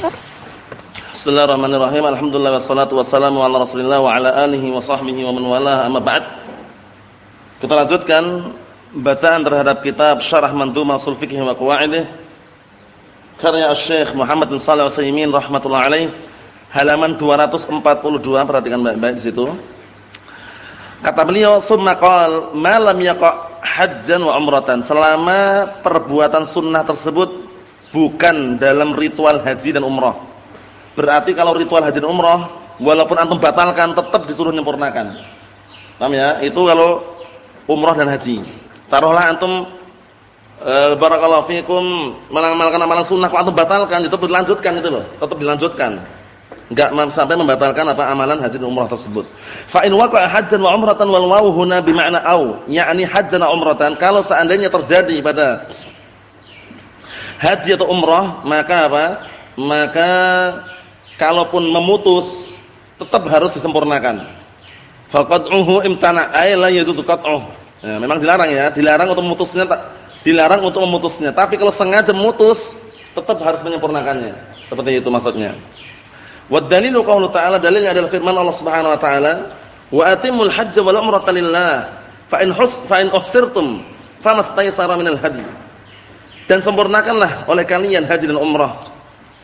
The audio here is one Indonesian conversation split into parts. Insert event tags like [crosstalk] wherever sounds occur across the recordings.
Bismillahirrahmanirrahim. Alhamdulillah wassalatu wassalamu ala Rasulillah wa ala alihi wa sahbihi wa man wala amma ba'd. Kita lanjutkan bacaan terhadap kitab Syarah Mandhumah Ushul Fiqh wa Qawaidih karya Syekh Muhammad bin Shalih Al-Utsaimin rahimatullah alaih halaman 242 perhatikan baik-baik di situ. Kata beliau, "Tsumma qala ma lam yaqa hajjan wa umratan." Selama perbuatan sunnah tersebut bukan dalam ritual haji dan umrah Berarti kalau ritual haji dan umrah, walaupun antum batalkan tetap disuruh menyempurnakan. Paham ya? Itu kalau umrah dan haji. Taruhlah antum e, barakallahu fikum mengamalkan amalan sunnah kok antum batalkan, itu dilanjutkan itu loh, tetap dilanjutkan. Enggak sampai membatalkan apa amalan haji dan umrah tersebut. Fa in waqa'a hajjan wa umratan wal wawu huna bi ma'na au, yakni hajjan umratan. Kalau seandainya terjadi pada haji atau umrah, maka apa? Maka kalaupun memutus tetap harus disempurnakan. Faqat'uhu imtana ay la yajuzu qat'uh. Ya, memang dilarang ya, dilarang untuk memutusnya dilarang untuk memutusnya. Tapi kalau sengaja memutus tetap harus menyempurnakannya. Seperti itu maksudnya. Wa dalilu qaulu ta'ala dalilnya adalah firman Allah Subhanahu wa taala, "Wa atimul hajj wal umrata lillah, fa in hus fa in uhsirtum famastaysara minal hadi." Dan sempurnakanlah oleh kalian haji dan umrah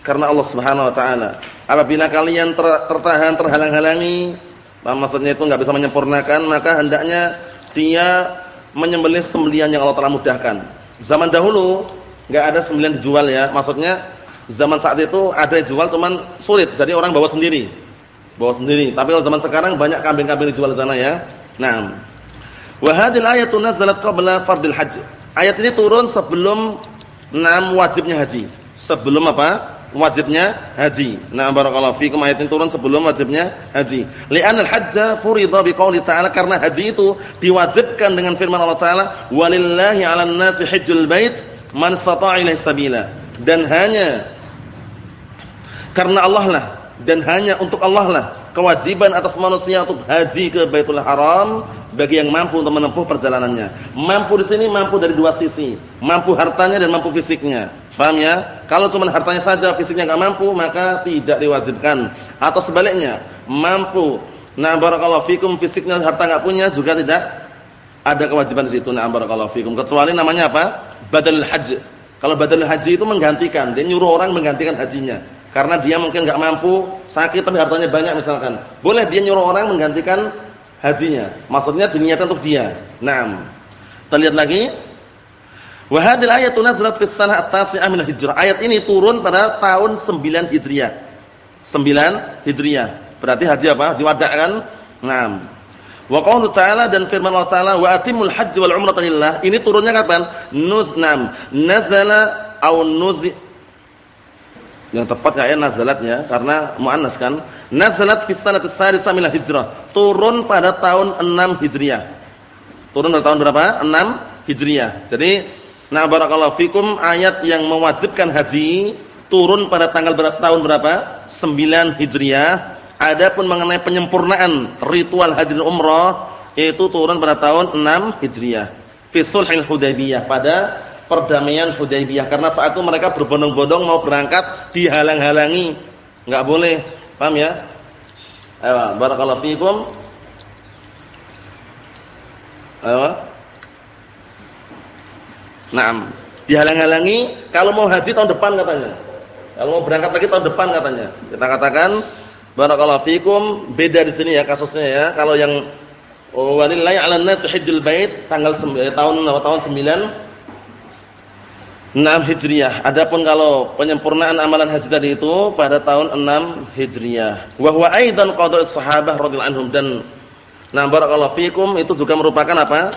karena Allah Subhanahu wa taala. Apabila kalian ter, tertahan terhalang-halangi, maksudnya itu enggak bisa menyempurnakan, maka hendaknya dia menyembelih sembelihan yang Allah telah mudahkan. Zaman dahulu enggak ada sembelihan dijual ya. Maksudnya zaman saat itu ada dijual cuman sulit. Jadi orang bawa sendiri. Bawa sendiri. Tapi kalau zaman sekarang banyak kambing-kambing dijual di sana ya. Nah. Wa hadhil ayatu nazalat qabla fardil hajj. Ayat ini turun sebelum enam wajibnya haji. Sebelum apa? wajibnya haji. Nah, barakallahu fikum ayat ini turun sebelum wajibnya haji. Li'anna al-hajja furida biqouli ta'ala karena haji itu diwajibkan dengan firman Allah taala, "Walillahi 'alan nasi hajjul bait man istata'a ilaihi sabila." Dan hanya karena Allah lah dan hanya untuk Allah lah kewajiban atas manusia untuk haji ke Baitul Haram bagi yang mampu untuk menempuh perjalanannya. Mampu di sini mampu dari dua sisi, mampu hartanya dan mampu fisiknya. Paham ya? Kalau cuma hartanya saja, fisiknya enggak mampu, maka tidak diwajibkan. Atau sebaliknya, mampu. Nah, barakallahu fikum fisiknya harta enggak punya juga tidak ada kewajiban di situ. Nah, barakallahu fikum. Kecuali namanya apa? Badal haji. Kalau badal haji itu menggantikan, dia nyuruh orang menggantikan hajinya. Karena dia mungkin enggak mampu, sakit tapi hartanya banyak misalkan. Boleh dia nyuruh orang menggantikan hajinya. Maksudnya diniatkan untuk dia. Naam. Kita lihat lagi. Wa hadhihi ayatu nazalat fi sanah at-tasi'ah hijrah. Ayat ini turun pada tahun 9 Hijriah. 9 Hijriah. Berarti haji apa? Haji wada' kan? Naam. Wa qaulu ta'ala dan firman Allah Ta'ala wa atimul hajj wal umrata lillah. Ini turunnya kapan? Nuznam. Nazala au nuzi yang tepat ya nazalat ya karena muannas kan. Nazalat fi sanati tsarisa min hijrah. Turun pada tahun 6 Hijriah. Turun pada tahun berapa? 6 Hijriah. Jadi Nah barakallahu fikum ayat yang mewajibkan haji turun pada tanggal berapa tahun berapa? 9 Hijriah. Adapun mengenai penyempurnaan ritual haji dan umrah itu turun pada tahun 6 Hijriah. Fi sulhil Hudaybiyah pada perdamaian Hudaybiyah karena saat itu mereka berbondong-bondong mau berangkat dihalang-halangi. Enggak boleh. Paham ya? Ayo barakallahu fikum. Ayo. Naam. Dihalang-halangi kalau mau haji tahun depan katanya. Kalau mau berangkat lagi tahun depan katanya. Kita katakan barakallahu fikum beda di sini ya kasusnya ya. Kalau yang walillahi 'alan nasi hajjul bait tanggal eh, tahun tahun 9 6 Hijriah. Adapun kalau penyempurnaan amalan haji tadi itu pada tahun 6 Hijriah. Wa huwa aidan qada'us sahabah radhiyallahu anhum dan nah barakallahu fikum itu juga merupakan apa?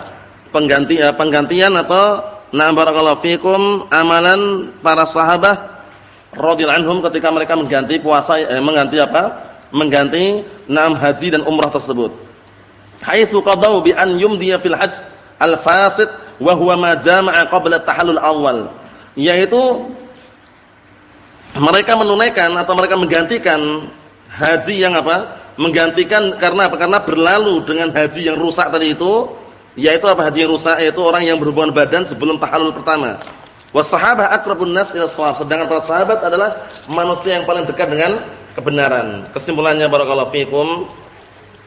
Pengganti ya, penggantian atau Nah barakallahu fikum amalan para sahabat radhiyallahu anhum ketika mereka mengganti puasa eh, mengganti apa? Mengganti enam haji dan umrah tersebut. Haitsu qadau bi an yumdiya fil hajj al-fasid wa huwa ma jama'a qabla tahallul awal. Yaitu mereka menunaikan atau mereka menggantikan haji yang apa? Menggantikan karena apa? Karena berlalu dengan haji yang rusak tadi itu yaitu apa haji yang rusak yaitu orang yang berhubungan badan sebelum tahallul pertama. Wasahabah akrabun nas ila shawab. Sedangkan para sahabat adalah manusia yang paling dekat dengan kebenaran. Kesimpulannya barakallahu fikum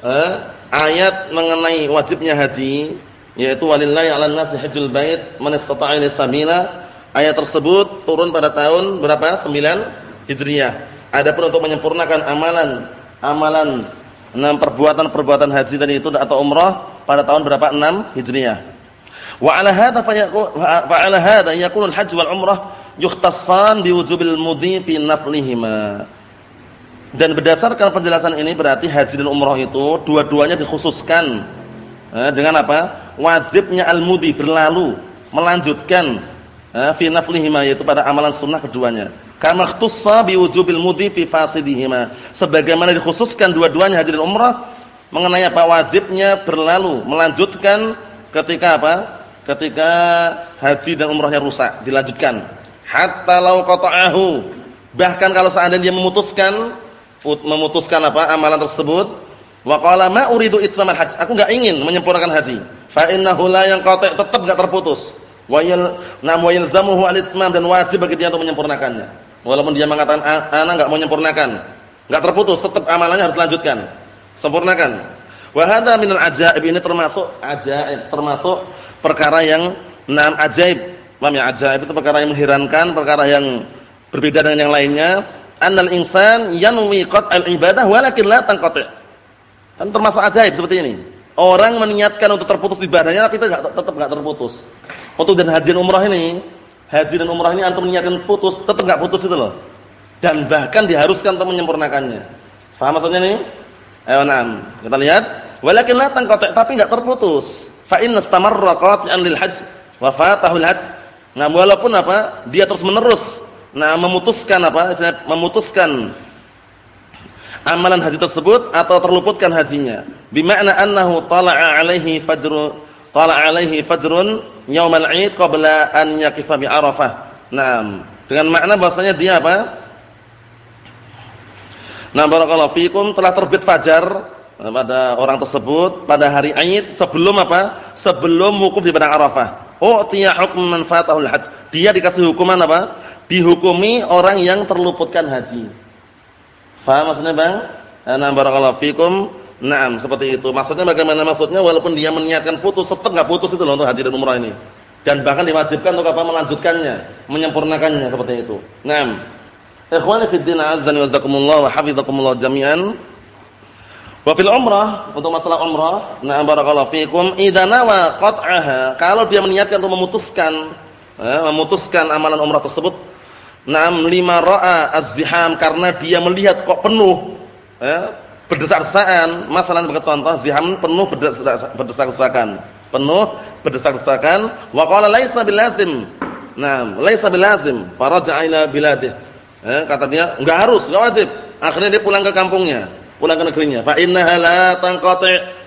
eh, ayat mengenai wajibnya haji yaitu walillahi 'alan nasi hajjul bait man istata'a sabila. Ayat tersebut turun pada tahun berapa? 9 Hijriah. Adapun untuk menyempurnakan amalan amalan enam perbuatan-perbuatan haji tadi itu atau umrah pada tahun berapa? 6 Hijriah. Wa 'ala hadza fa 'ala hadza yakunu al-hajj wal umrah yukhtassan biwujubil mudhi fi naflihima. Dan berdasarkan penjelasan ini berarti haji dan umrah itu dua-duanya dikhususkan eh, dengan apa? Wajibnya al-mudhi berlalu, melanjutkan fi naflihima yaitu pada amalan sunnah keduanya. Kama ikhtussa biwujubil mudhi fi fasidihima. Sebagaimana dikhususkan dua-duanya haji dan umrah mengenai apa? Wajibnya berlalu, melanjutkan ketika apa? ketika haji dan umrahnya rusak, dilanjutkan. Hatta law qata'ahu. Bahkan kalau seandainya dia memutuskan memutuskan apa amalan tersebut, wa qala ma uridu itmamal hajj. Aku enggak ingin menyempurnakan haji. Fa innahu la yanqati' tetap enggak terputus. Wa yal nam wa yalzamuhu al-itmam dan wajib bagi dia untuk menyempurnakannya. Walaupun dia mengatakan ana enggak mau menyempurnakan, enggak terputus, tetap amalannya harus lanjutkan. Sempurnakan. Wa hadza minal ajaib ini termasuk ajaib, termasuk perkara yang enam ajaib. Paham ya? Ajaib itu perkara yang mengherankan, perkara yang berbeda dengan yang lainnya. Annal insan yanwi qat'al ibadah walakin la tanqati'. Kan termasuk ajaib seperti ini. Orang meniatkan untuk terputus ibadahnya tapi itu enggak tetap enggak terputus. Untuk dan haji dan umrah ini, haji dan umrah ini antum niatkan putus, tetap enggak putus itu loh. Dan bahkan diharuskan untuk menyempurnakannya. Faham maksudnya nih? Ayo enam. Kita lihat, walakin la tanqati' tapi enggak terputus fa inna qati'an lil hajj wa fatahu al hajj. Nah, walaupun apa? Dia terus menerus nah memutuskan apa? memutuskan amalan haji tersebut atau terluputkan hajinya. Bimakna annahu tala'a alaihi fajru tala'a alaihi fajrun yaumal 'id qabla an yaqifa bi Arafah. Naam. Dengan makna bahwasanya dia apa? Nah, barakallahu fikum telah terbit fajar pada orang tersebut pada hari Aid sebelum apa? Sebelum wukuf di padang Arafah. Oh, tiya hukman fatahul hajj. Dia dikasih hukuman apa? Dihukumi orang yang terluputkan haji. Faham maksudnya, Bang? Ana barakallahu fikum. Naam, seperti itu. Maksudnya bagaimana maksudnya? Walaupun dia meniatkan putus, tetap enggak putus itu loh untuk haji dan umrah ini. Dan bahkan diwajibkan untuk apa? Melanjutkannya, menyempurnakannya seperti itu. Naam. Ikhwani fid din azza wa jazakumullah wa hafizakumullah jami'an. Wa fil umrah, untuk masalah umrah, na'am barakallahu fikum, idza nawa qat'aha, kalau dia meniatkan untuk memutuskan eh, memutuskan amalan umrah tersebut, na'am lima ra'a az-ziham karena dia melihat kok penuh eh, berdesak-desakan, masalah sebagai contoh ziham penuh berdesak-desakan, penuh berdesak-desakan, wa qala laisa bilazim. Naam, laisa bilazim, faraja'a ila biladih. Eh, kata dia enggak harus, enggak wajib. Akhirnya dia pulang ke kampungnya pulang ke negerinya. Fa innaha la tanqati.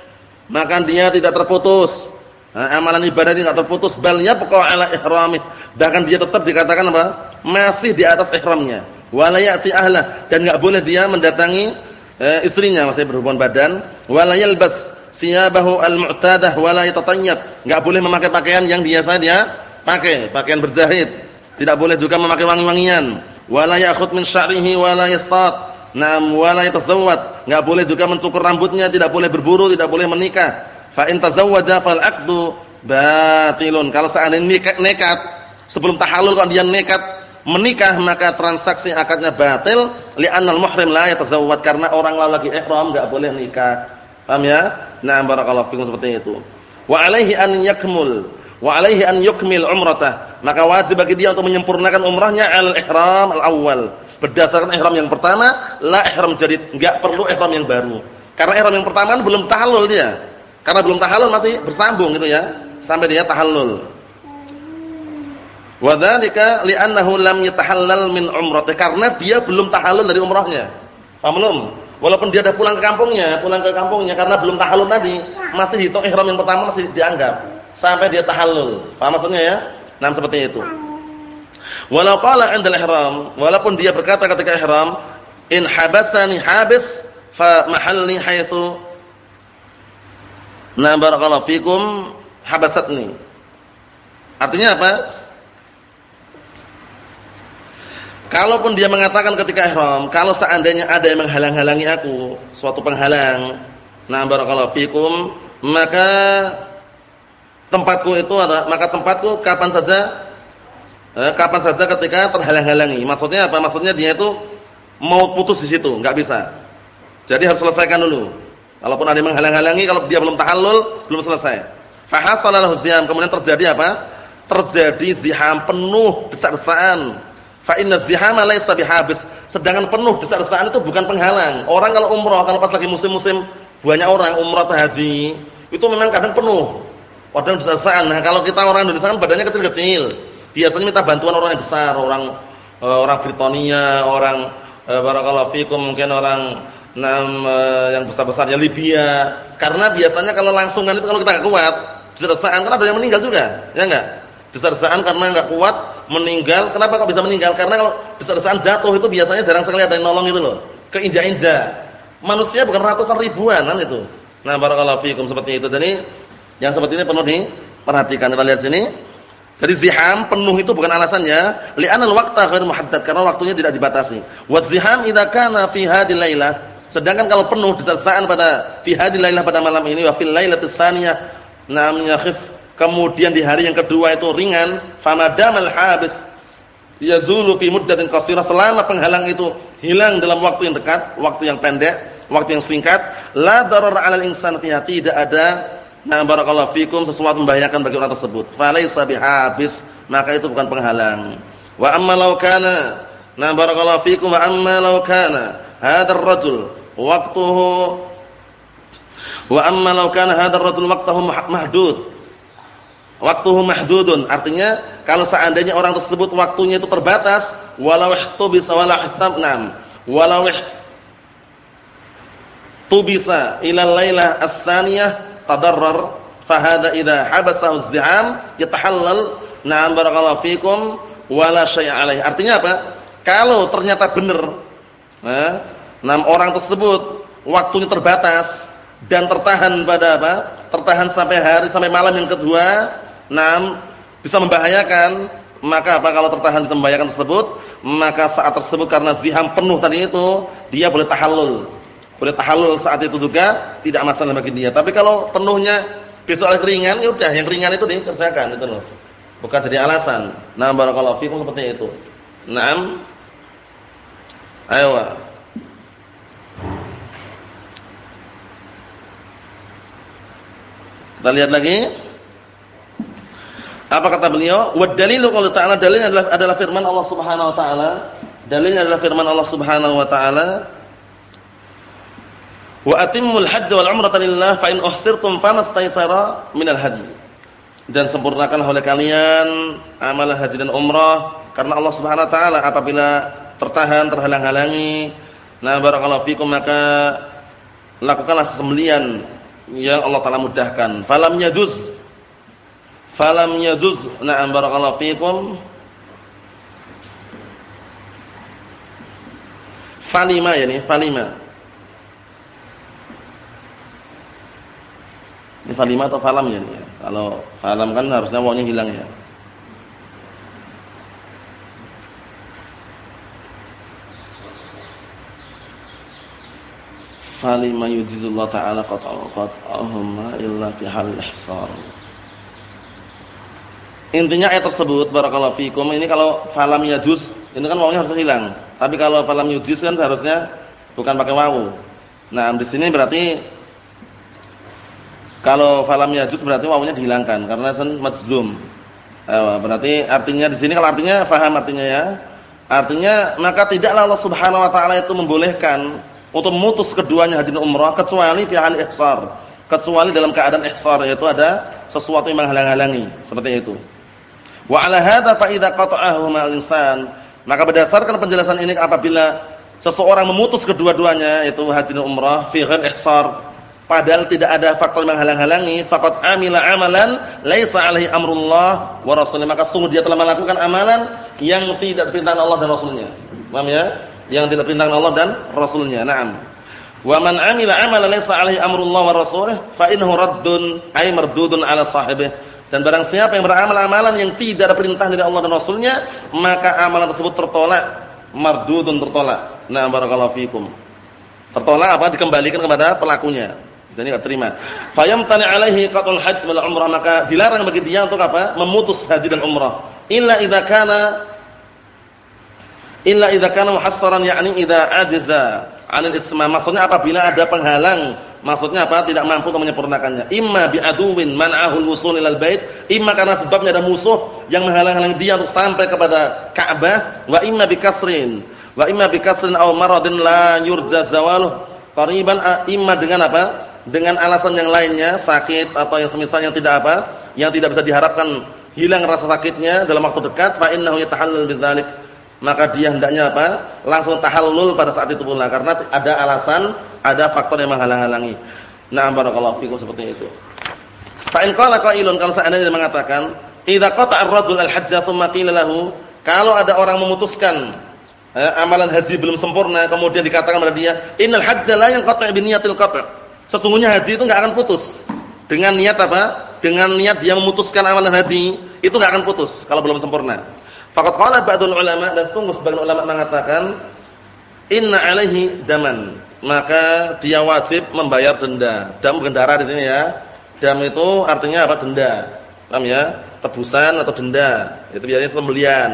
Maka dia tidak terputus. Nah, amalan ibadah ini tidak terputus bal yabqa ala ihramih. Bahkan dia tetap dikatakan apa? Masih di atas ihramnya. Wala ya'ti ahla dan enggak boleh dia mendatangi eh, istrinya masih berhubungan badan. Wala yalbas siyabahu al-mu'tadah wala yatatayyab. Enggak boleh memakai pakaian yang biasa dia pakai, pakaian berjahit. Tidak boleh juga memakai wangi-wangian. Wala ya'khud min sya'rihi wala yastat Naam wala yatazawwad, enggak boleh juga mencukur rambutnya, tidak boleh berburu, tidak boleh menikah. Fa in tazawwaja fal 'aqdu batilun. Kalau seandainya nekat sebelum tahallul kalau dia nekat menikah maka transaksi akadnya batil li'annal muhrim la yatazawwad karena orang lagi ihram enggak boleh nikah. Paham ya? Nah, barakallahu fikum seperti itu. Wa alaihi an yakmul wa alaihi an yukmil umratah. Maka wajib bagi dia untuk menyempurnakan umrahnya al-ihram al-awwal Berdasarkan ihram yang pertama, la ihram jadid, enggak perlu ihram yang baru. Karena ihram yang pertama kan belum tahallul dia. Karena belum tahallul masih bersambung gitu ya, sampai dia tahallul. Wa dzalika li'annahu lam yatahallal min umrati karena dia belum tahallul dari umrahnya. Paham belum? Walaupun dia sudah pulang ke kampungnya, pulang ke kampungnya karena belum tahallul tadi, masih hitung ihram yang pertama masih dianggap sampai dia tahallul. Paham maksudnya ya? Nah, seperti itu. Walau qala 'inda ihram walaupun dia berkata ketika ihram, in habasani habis fa mahalli haitsu Na barakallahu fikum habasatni. Artinya apa? Kalaupun dia mengatakan ketika ihram, kalau seandainya ada yang menghalang-halangi aku, suatu penghalang, nah barakallahu fikum, maka tempatku itu ada, maka tempatku kapan saja eh, kapan saja ketika terhalang-halangi. Maksudnya apa? Maksudnya dia itu mau putus di situ, enggak bisa. Jadi harus selesaikan dulu. Kalaupun ada yang menghalang-halangi, kalau dia belum tahallul, belum selesai. Fa hasala kemudian terjadi apa? Terjadi ziham penuh desak-desakan Fa inna zihama laysa bihabis. Sedangkan penuh desak-desakan itu bukan penghalang. Orang kalau umrah, kalau pas lagi musim-musim banyak orang umrah atau haji, itu memang kadang penuh. Padahal desak-desakan. Nah, kalau kita orang Indonesia kan badannya kecil-kecil. Biasanya minta bantuan orang yang besar, orang uh, orang Britania, orang uh, barakallahu fikum mungkin orang nam uh, yang besar-besar ya Libya. Karena biasanya kalau langsungan itu kalau kita enggak kuat, desak-desakan kan ada yang meninggal juga, ya enggak? Desak-desakan karena enggak kuat meninggal. Kenapa kok bisa meninggal? Karena kalau besar-besaran jatuh itu biasanya jarang sekali ada yang nolong itu loh. Keinjak-injak. Manusia bukan ratusan ribuan kan itu. Nah, barakallahu fikum seperti itu. Jadi yang seperti ini perlu diperhatikan. Kita lihat sini. Jadi ziham penuh itu bukan alasannya, li'anal waqta ghair muhaddad karena waktunya tidak dibatasi. Waziham idza kana fi hadhil lailah. Sedangkan kalau penuh disesaan pada fi hadhil pada malam ini wa fil lailatis tsaniyah nam yakhif kemudian di hari yang kedua itu ringan, famadamal habis. Yazulu fi muddatin qasirah selama penghalang itu hilang dalam waktu yang dekat, waktu yang pendek, waktu yang singkat, la darar 'alal insan fiha. Tidak ada. Na barakallahu fikum sesuatu membahayakan bagi orang tersebut. Falaisa bihabis, maka itu bukan penghalang. Wa amma law kana. Na barakallahu fikum wa amma law kana. Hadzal rajul waqtuhu wa amma law kana hadzal rajul waqtuhu mahdud Waktuhu mahdudun, artinya kalau seandainya orang tersebut waktunya itu terbatas, walau ihtubisa walau ihtabnam, walau ihtubisa ila lailah as-saniyah tadarrar, fahada idza habasahu az-zi'am yatahallal, na'am barakallahu fikum wala syai' alaihi. Artinya apa? Kalau ternyata benar nah, enam orang tersebut waktunya terbatas dan tertahan pada apa? Tertahan sampai hari sampai malam yang kedua, Naam bisa membahayakan, maka apa kalau tertahan bisa membahayakan tersebut, maka saat tersebut karena ziham penuh tadi itu, dia boleh tahallul. Boleh tahallul saat itu juga tidak masalah bagi dia. Tapi kalau penuhnya besok ada ringan, ya udah yang ringan itu dikerjakan itu loh. Bukan jadi alasan. Nah, barakallahu fikum seperti itu. Naam. Ayo. Kita lihat lagi. Apa kata beliau? Wa dalilu qaul ta'ala dalilnya adalah adalah firman Allah Subhanahu wa taala. Dalilnya adalah firman Allah Subhanahu wa taala. Wa atimmul hajj wal umrata lillah fa in uhsirtum famastaysara minal hadi. Dan sempurnakanlah oleh kalian amalan haji dan umrah karena Allah Subhanahu wa taala apabila tertahan terhalang-halangi nah barakallahu fikum maka lakukanlah sembelian yang Allah taala mudahkan. Falam yajuz falam yajuz na'am barakallahu fikum falima yani falima. Ini falima atau falam ya ya kalau falam kan harusnya wawnya hilang ya. Falima yujizullah ta'ala qat'ahum illa fi hal ihsar Intinya ayat tersebut barakallahu fikum ini kalau falam yajuz ini kan wawunya harus hilang. Tapi kalau falam yujuz kan seharusnya bukan pakai wawu. Nah, di sini berarti kalau falam yajuz berarti wawunya dihilangkan karena kan majzum. Eh, berarti artinya di sini kalau artinya faham artinya ya. Artinya maka tidaklah Allah Subhanahu wa taala itu membolehkan untuk memutus keduanya haji dan umrah kecuali fi hal ihsar. Kecuali dalam keadaan ihsar yaitu ada sesuatu yang menghalang-halangi seperti itu. Wa 'ala hadza fa idza qata'ahu insan, maka berdasarkan penjelasan ini apabila seseorang memutus kedua-duanya yaitu haji dan umrah fi ghair ihsar padahal tidak ada faktor yang menghalang-halangi faqad amila amalan laisa alaihi amrullah wa rasulih. Maka sungguh dia telah melakukan amalan yang tidak diperintahkan Allah dan rasulnya. Paham ya? Yang tidak diperintahkan Allah dan rasulnya. Na'am. Wa man amila amalan laisa alaihi amrullah wa rasulih fa innahu raddun ay mardudun ala sahibihi dan barang siapa yang beramal amalan yang tidak ada perintah dari Allah dan Rasulnya, maka amalan tersebut tertolak mardudun tertolak. Nah, barakallahu fikum. Tertolak apa? Dikembalikan kepada pelakunya. Jadi enggak terima. Fayamtani alaihi qatul hajj wal umrah maka dilarang bagi dia untuk apa? Memutus haji dan umrah. Illa idza kana illa idza kana muhassaran yakni idza ajiza 'anil itmam. Maksudnya apabila ada penghalang, maksudnya apa? Tidak mampu untuk menyempurnakannya. Imma bi'aduwin man'ahu al-wusul ilal bait, imma karena sebabnya ada musuh yang menghalang-halangi dia untuk sampai kepada Ka'bah, wa imma bikasrin, wa imma bikasrin aw maradin la yurja zawaluh. Qariban imma dengan apa? dengan alasan yang lainnya sakit atau yang semisal yang tidak apa? Yang tidak bisa diharapkan hilang rasa sakitnya dalam waktu dekat fa innahu yatahallal bidzalik. Maka dia hendaknya apa? Langsung tahallul pada saat itu pula. Karena ada alasan ada faktor yang menghalang-halangi na'am barakallahu fikum seperti itu fa in qala qailun kalau seandainya mengatakan idza qata'a ar-rajul al-hajja tsumma qila lahu kalau ada orang memutuskan eh, amalan haji belum sempurna kemudian dikatakan kepada dia innal hajja la yanqati' bi niyatil qat' Sesungguhnya haji itu nggak akan putus. Dengan niat apa? Dengan niat dia memutuskan amalan haji, itu nggak akan putus kalau belum sempurna. Faqad qala ba'dul ulama dan sungguh sebagian ulama mengatakan inna alaihi daman. Maka dia wajib membayar denda. Dam bukan darah di sini ya. Dam itu artinya apa? Denda. Paham ya? Tebusan atau denda. Itu biasanya sembelian.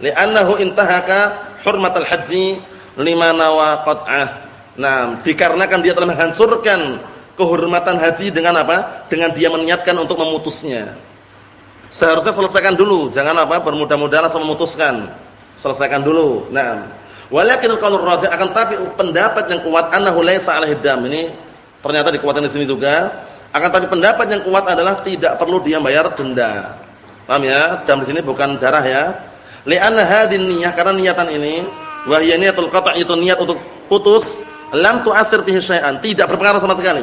Li'annahu intahaka hurmatal haji lima nawa qat'ah Nah, dikarenakan dia telah menghancurkan kehormatan haji dengan apa? Dengan dia meniatkan untuk memutusnya. Seharusnya selesaikan dulu, jangan apa? bermudah-mudahan langsung memutuskan. Selesaikan dulu. Nah, walakin kalau raja akan tapi pendapat yang kuat annahu laisa alaihi dam. Ini ternyata dikuatkan di sini juga. Akan tapi pendapat yang kuat adalah tidak perlu dia bayar denda. Paham ya? Dam di sini bukan darah ya. Li'anna hadin karena niatan ini wa hiya niyatul itu niat untuk putus lam tu'athir fihi syai'an, tidak berpengaruh sama sekali.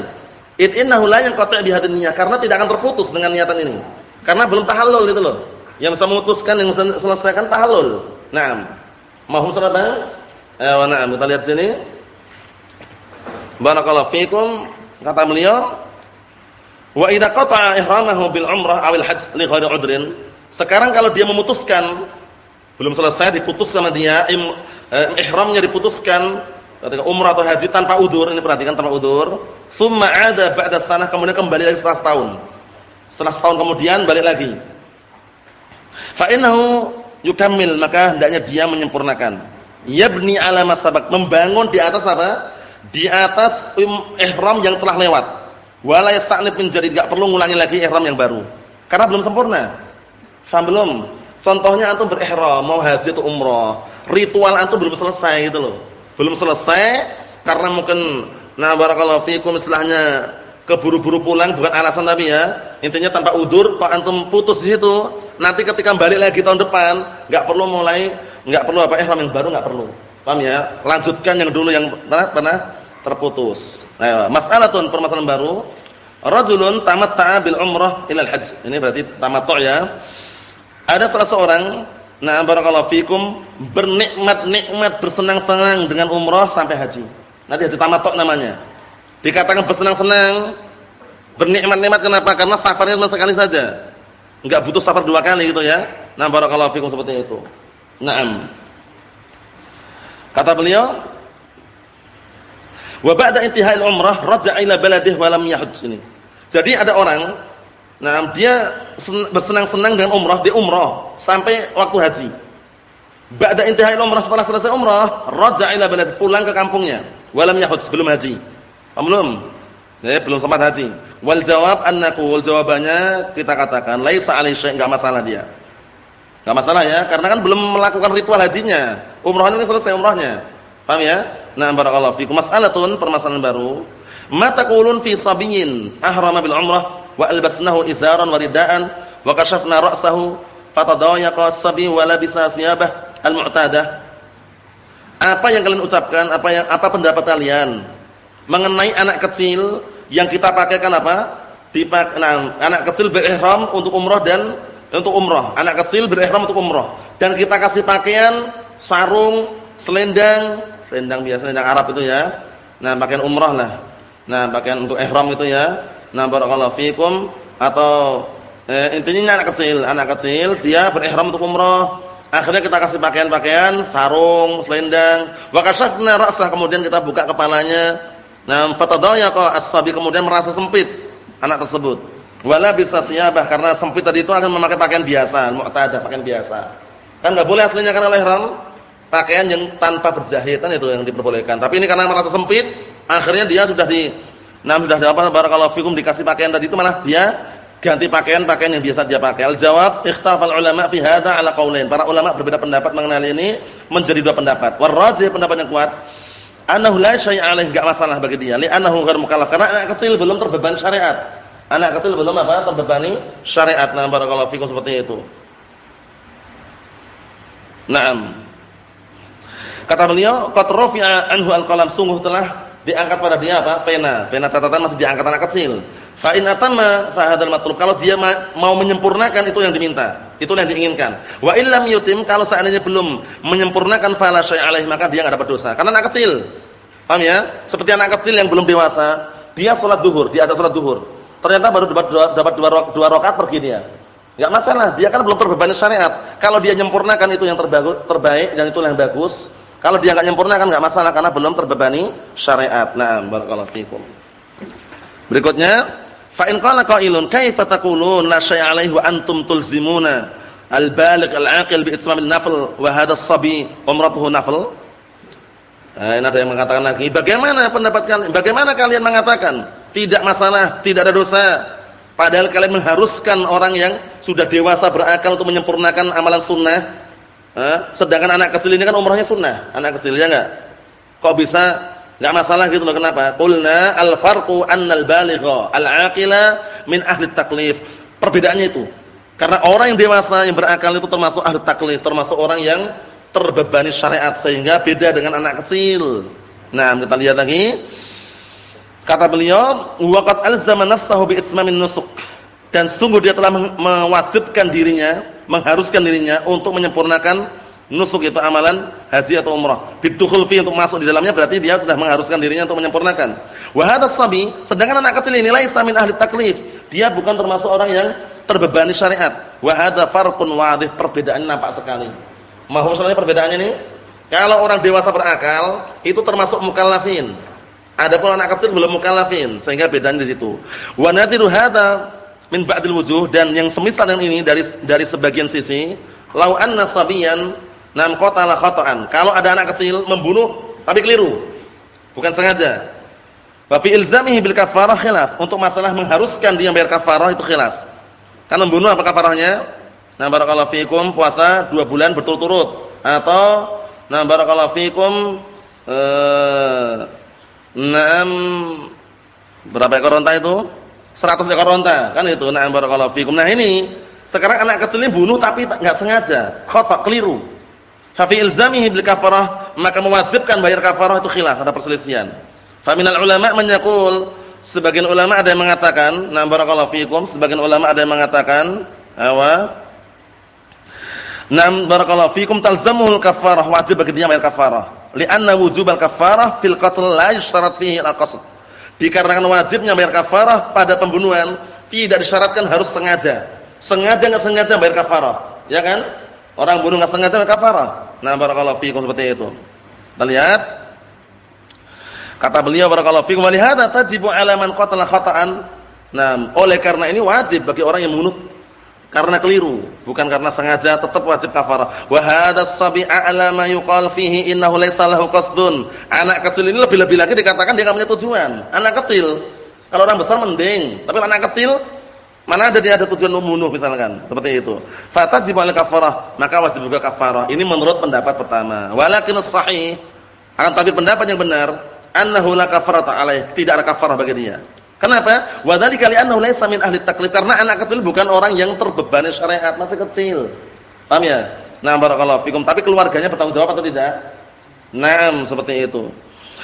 It innahu la yanqati' hadhihi niyyah karena tidak akan terputus dengan niatan ini. Karena belum tahallul itu loh. Yang bisa memutuskan yang selesaikan tahallul. Naam. Mahum salat? Eh, na'am. Kita lihat sini. Barakallahu fikum. Kata beliau, wa idza qata'a ihramahu bil umrah awil hajj li ghairi udrin. Sekarang kalau dia memutuskan belum selesai diputus sama dia, eh, ihramnya diputuskan ketika umrah atau haji tanpa udur, ini perhatikan tanpa udur, summa ada ba'da sanah kemudian kembali lagi setelah setahun. Setelah setahun kemudian balik lagi. Fa innahu yukammil, maka hendaknya dia menyempurnakan. Yabni ala masabak, membangun di atas apa? Di atas ihram yang telah lewat. Wala yasta'nib menjadi enggak perlu ngulangi lagi ihram yang baru. Karena belum sempurna. Faham belum? Contohnya antum berihram mau haji atau umrah, ritual antum belum selesai gitu loh belum selesai karena mungkin nah barakallahu fikum istilahnya keburu-buru pulang bukan alasan tapi ya. Intinya tanpa udur Pak antum putus di situ, nanti ketika balik lagi tahun depan enggak perlu mulai enggak perlu apa ihram yang baru enggak perlu. Paham ya? Lanjutkan yang dulu yang pernah pernah terputus. Nah, mas'alatun permasalahan baru. Rajulun tamatta'a bil umrah ila al-hajj. Ini berarti tamattu' ya. Ada salah seorang Nah, barakallahu fikum bernikmat-nikmat bersenang-senang dengan umrah sampai haji. Nanti haji tamattu namanya. Dikatakan bersenang-senang, bernikmat-nikmat kenapa? Karena safarnya cuma sekali saja. Enggak butuh safar dua kali gitu ya. Nah, barakallahu fikum seperti itu. Naam. Kata beliau, "Wa ba'da intihai al-umrah raja'a ila baladihi wa lam yahujj." Jadi ada orang Nah, dia bersenang-senang dengan umrah, dia umrah sampai waktu haji. Ba'da intihai umrah setelah selesai umrah, raja'a ila balad, pulang ke kampungnya. Walam yahud sebelum haji. Belum. Ya, belum sempat haji. Wal jawab annaku, jawabannya kita katakan laisa alai syai' enggak masalah dia. Enggak masalah ya, karena kan belum melakukan ritual hajinya. Umrahnya kan selesai umrahnya. Paham ya? Nah, barakallahu fikum. Mas'alatun permasalahan baru. Mata qulun fi sabiyyin ahrama bil umrah wa albasnahu izaran wa ridaan wa kashafna ra'sahu fatadayaqa as-sabi wa labisa thiyabah al-mu'tadah apa yang kalian ucapkan apa yang apa pendapat kalian mengenai anak kecil yang kita pakaikan apa dipak nah, anak kecil berihram untuk umrah dan untuk umrah anak kecil berihram untuk umrah dan kita kasih pakaian sarung selendang selendang biasa selendang Arab itu ya nah pakaian umrah lah nah pakaian untuk ihram itu ya Nah, barakallahu fikum atau eh, intinya anak kecil, anak kecil dia berihram untuk umrah. Akhirnya kita kasih pakaian-pakaian, sarung, selendang. Wa ra'sah kemudian kita buka kepalanya. Nah, fatadayaqa as-sabi kemudian merasa sempit anak tersebut. Wala bisa karena sempit tadi itu akan memakai pakaian biasa, mu'tadah, pakaian biasa. Kan enggak boleh aslinya oleh ihram pakaian yang tanpa berjahitan itu yang diperbolehkan. Tapi ini karena merasa sempit, akhirnya dia sudah di nah sudah dapat barakallahu fikum dikasih pakaian tadi itu malah dia ganti pakaian pakaian yang biasa dia pakai. Al-jawab ikhtalafal ulama fi hadza ala qaulain. Para ulama berbeda pendapat mengenai ini menjadi dua pendapat. Warrajih pendapat yang kuat annahu la syai'a alaihi enggak masalah bagi dia. Li ghairu mukallaf karena anak kecil belum terbebani syariat. Anak kecil belum apa? terbebani syariat. Nah, barakallahu fikum seperti itu. Naam. Kata beliau, qad rafi'a anhu al-qalam sungguh telah diangkat pada dia apa? Pena. Pena catatan masih diangkat anak kecil. Fa in atamma fa hadzal matlub. Kalau dia mau menyempurnakan itu yang diminta, itu yang diinginkan. Wa illam yutim kalau seandainya belum menyempurnakan fala syai' alaihi maka dia enggak dapat dosa. Karena anak kecil. Paham ya? Seperti anak kecil yang belum dewasa, dia salat zuhur, dia ada salat zuhur. Ternyata baru dapat dua, dapat dua, dua rakaat pergi dia. Enggak masalah, dia kan belum terbebani syariat. Kalau dia menyempurnakan itu yang terbaik, terbaik dan itu yang bagus. Kalau dia enggak menyempurnakan enggak masalah karena belum terbebani syariat. Nah, barakallahu fikum. Berikutnya Fa in qala qailun kaifa taqulun la syai'a 'alaihi wa antum tulzimuna al-baligh al-'aqil bi an-nafl wa hadha as-sabi umratuhu nafl? Nah, ini ada yang mengatakan lagi, bagaimana pendapat kalian? Bagaimana kalian mengatakan tidak masalah, tidak ada dosa? Padahal kalian mengharuskan orang yang sudah dewasa berakal untuk menyempurnakan amalan sunnah. sedangkan anak kecil ini kan umrohnya sunnah, anak kecil ya enggak? Kok bisa Enggak masalah gitu loh kenapa? Qulna al-farqu annal baligha al-aqila min ahli taklif. Perbedaannya itu. Karena orang yang dewasa yang berakal itu termasuk ahli taklif, termasuk orang yang terbebani syariat sehingga beda dengan anak kecil. Nah, kita lihat lagi. Kata beliau, waqad alzama nafsahu bi itsmamin nusuk. Dan sungguh dia telah mewajibkan dirinya, mengharuskan dirinya untuk menyempurnakan Nusuk itu amalan haji atau umrah. Bidukhul fi untuk masuk di dalamnya berarti dia sudah mengharuskan dirinya untuk menyempurnakan. Wa hadha sabi, sedangkan anak kecil ini laisa min ahli taklif. Dia bukan termasuk orang yang terbebani syariat. Wa hadha farqun wadih, perbedaan nampak sekali. Maksudnya perbedaannya ini? Kalau orang dewasa berakal, itu termasuk mukallafin. Adapun anak kecil belum mukallafin, sehingga bedanya di situ. Wa nadiru hadha min ba'dil wujuh dan yang semisal dengan ini dari dari sebagian sisi, lau anna sabiyan Nam qatala khata'an. Kalau ada anak kecil membunuh tapi keliru. Bukan sengaja. Wa fi ilzamihi bil kafarah khilaf. Untuk masalah mengharuskan dia bayar kafarah itu khilaf. Kan membunuh apa kafarahnya? Nah barakallahu fikum puasa 2 bulan berturut-turut atau nah barakallahu fikum eh enam berapa ekor onta itu? 100 ekor onta, kan itu. Nah barakallahu fikum. Nah ini sekarang anak kecil ini bunuh tapi enggak sengaja, khata, keliru. Fa fi ilzamihi bil kafarah, maka mewajibkan bayar kafarah itu khilaf, ada perselisihan. Fa minal ulama menyakul sebagian ulama ada yang mengatakan, na barakallahu fikum, sebagian ulama ada yang mengatakan, awa Nam barakallahu fikum talzamuhul kafarah, wajib bagi dia bayar kafarah. Li'anna wujubal kafarah fil qatl la yushtarat fihi al-qasd. Dikarenakan wajibnya bayar kafarah pada pembunuhan tidak disyaratkan harus sengaja. Sengaja enggak sengaja bayar kafarah, ya kan? Orang bunuh enggak sengaja bayar kafarah. Nah, barakallahu fiikum seperti itu. Kita lihat. Kata beliau barakallahu fiikum wa lihada tajibu 'ala man qatala khata'an. Nah, oleh karena ini wajib bagi orang yang membunuh karena keliru, bukan karena sengaja tetap wajib kafarah. Wa as-sabi a'la ma yuqal fihi innahu laysa lahu qasdun. Anak kecil ini lebih-lebih lagi dikatakan dia enggak punya tujuan. Anak kecil. Kalau orang besar mending, tapi anak kecil Mana ada dia ada tujuan membunuh misalkan, seperti itu. Fatajib al kafarah, maka wajib juga kafarah. Ini menurut pendapat pertama. Walakin sahih, akan tapi pendapat yang benar, annahu la kafarata alaih, tidak ada kafarah bagi dia. Kenapa? Wa dzalika li'annahu laysa min ahli taklif, karena anak kecil bukan orang yang terbebani syariat, masih kecil. Paham ya? Nah, barakallahu fikum. Tapi keluarganya bertanggung jawab atau tidak? Naam, seperti itu.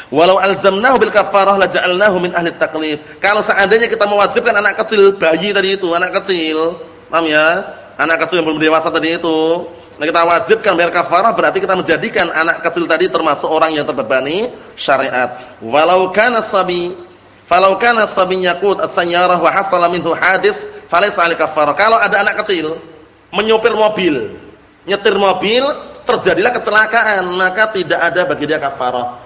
Walau alzamnahu bil kafarah la ja'alnahu min ahli taklif. Kalau seandainya kita mewajibkan anak kecil, bayi tadi itu, anak kecil, paham ya? Anak kecil yang belum dewasa tadi itu, nah kita wajibkan bayar kafarah berarti kita menjadikan anak kecil tadi termasuk orang yang terbebani syariat. Walau kana sabi, falau kana sabi yaqut as-sayyarah wa hasala minhu hadis, falaysa kafarah. Kalau ada anak kecil menyopir mobil, nyetir mobil terjadilah kecelakaan, maka tidak ada bagi dia kafarah.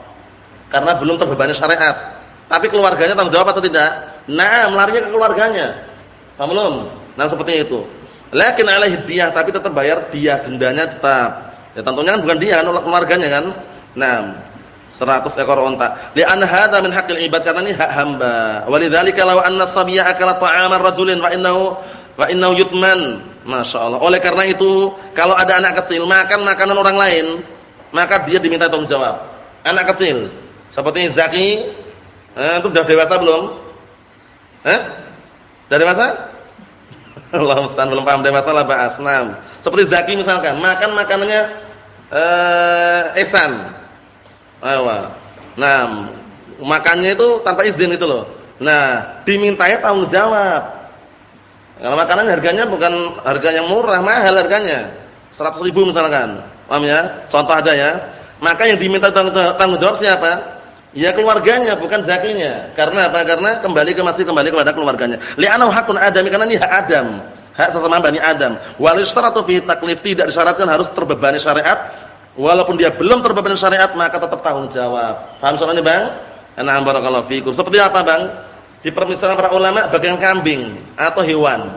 Karena belum terbebani syariat. Tapi keluarganya tanggung jawab atau tidak? Nah, melarinya ke keluarganya. Paham belum? Nah, seperti itu. Lakin alaihi dia, tapi tetap bayar dia dendanya tetap. Ya tentunya kan bukan dia, keluarganya kan. Nah, 100 ekor unta. Li'an hadza min haqqil ibad karena ini hak hamba. Walidzalika law anna sabiyya akala ta'aman rajulin fa innahu fa innahu yutman. Masyaallah. Oleh karena itu, kalau ada anak kecil makan makanan orang lain, maka dia diminta tanggung jawab. Anak kecil, seperti Zaki, eh, itu sudah dewasa belum? Eh? Sudah dewasa? [laughs] Allah mustahil belum paham dewasa lah bahas. Nah, seperti Zaki misalkan, makan makanannya eh Esan. Ayo. Nah, makannya itu tanpa izin itu loh. Nah, dimintai tanggung jawab. Kalau makanan harganya bukan harga yang murah, mahal harganya. 100 ribu misalkan. Paham ya? Contoh aja ya. Maka yang diminta tanggung jawab siapa? Ya keluarganya, bukan zakinya. Karena apa? Karena kembali ke masih kembali kepada keluarganya. Li'annahu hakun adami karena ini hak Adam. Hak sesama Bani Adam. Wal yustaratu fi taklif tidak disyaratkan harus terbebani syariat. Walaupun dia belum terbebani syariat, maka tetap tanggung jawab. Paham soalnya, Bang? Ana barakallahu fikum. Seperti apa, Bang? Dipermisalkan para ulama bagian kambing atau hewan.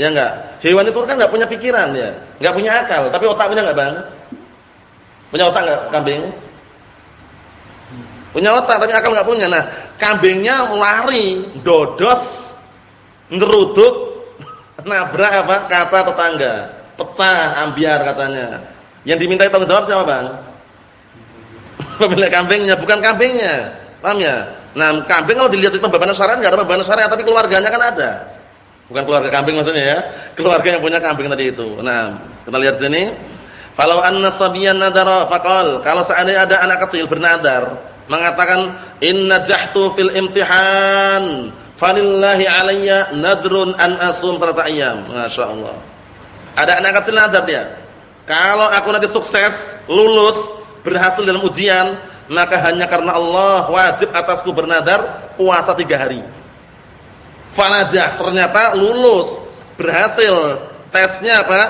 Ya enggak? Hewan itu kan enggak punya pikiran ya, enggak punya akal, tapi otak punya enggak, Bang? Punya otak enggak kambing? Punya otak tapi akal enggak punya. Nah, kambingnya lari, dodos, ngeruduk, [laughs] nabrak apa? Kaca tetangga, pecah ambiar katanya. Yang diminta tanggung jawab siapa, Bang? [laughs] Pemilik kambingnya, bukan kambingnya. Paham ya? Nah, kambing kalau dilihat itu pembebanan syariat enggak ada pembebanan syariat, tapi keluarganya kan ada. Bukan keluarga kambing maksudnya ya. [laughs] Keluarga yang punya kambing tadi itu. Nah, kita lihat sini. Falau anna sabiyan nadara faqal, kalau seandainya ada anak kecil bernadar, mengatakan inna jahtu fil imtihan, falillahi alayya nadrun an asum salata ayyam. Masyaallah. Ada anak kecil nadar dia. Kalau aku nanti sukses, lulus, berhasil dalam ujian, maka hanya karena Allah wajib atasku bernadar puasa tiga hari. Fanajah ternyata lulus, berhasil, tesnya apa?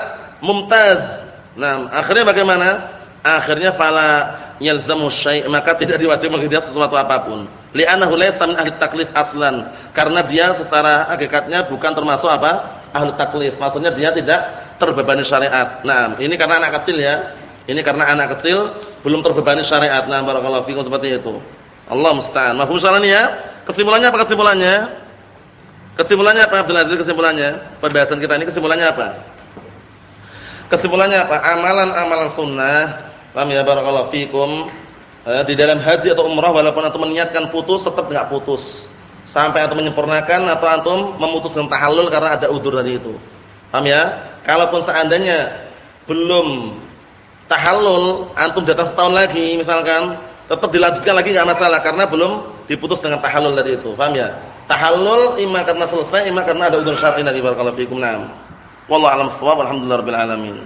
Mumtaz. Nah, akhirnya bagaimana? Akhirnya fala yalzamu syai' maka tidak diwajibkan dia sesuatu apa pun. Li'annahu laysa min ahli taklif aslan. Karena dia secara hakikatnya bukan termasuk apa? Ahli taklif. Maksudnya dia tidak terbebani syariat. Nah, ini karena anak kecil ya. Ini karena anak kecil belum terbebani syariat. Nah, barakallahu fikum seperti itu. Allah musta'an. Mafhum soalan ya? Kesimpulannya apa kesimpulannya? Kesimpulannya apa Abdul Aziz kesimpulannya? Pembahasan kita ini kesimpulannya apa? Kesimpulannya apa? Amalan-amalan sunnah. Paham ya barakallahu fikum? Eh, di dalam haji atau umrah walaupun antum meniatkan putus tetap enggak putus. Sampai antum menyempurnakan atau antum memutus dengan tahallul karena ada udzur tadi itu. Paham ya? Kalaupun seandainya belum tahallul, antum datang setahun lagi misalkan, tetap dilanjutkan lagi enggak masalah karena belum diputus dengan tahallul tadi itu. Paham ya? Tahallul imma karena selesai, imma karena ada udzur syar'i tadi barakallahu fikum. Naam. Wallahu a'lam bissawab. Alhamdulillahirabbil alamin.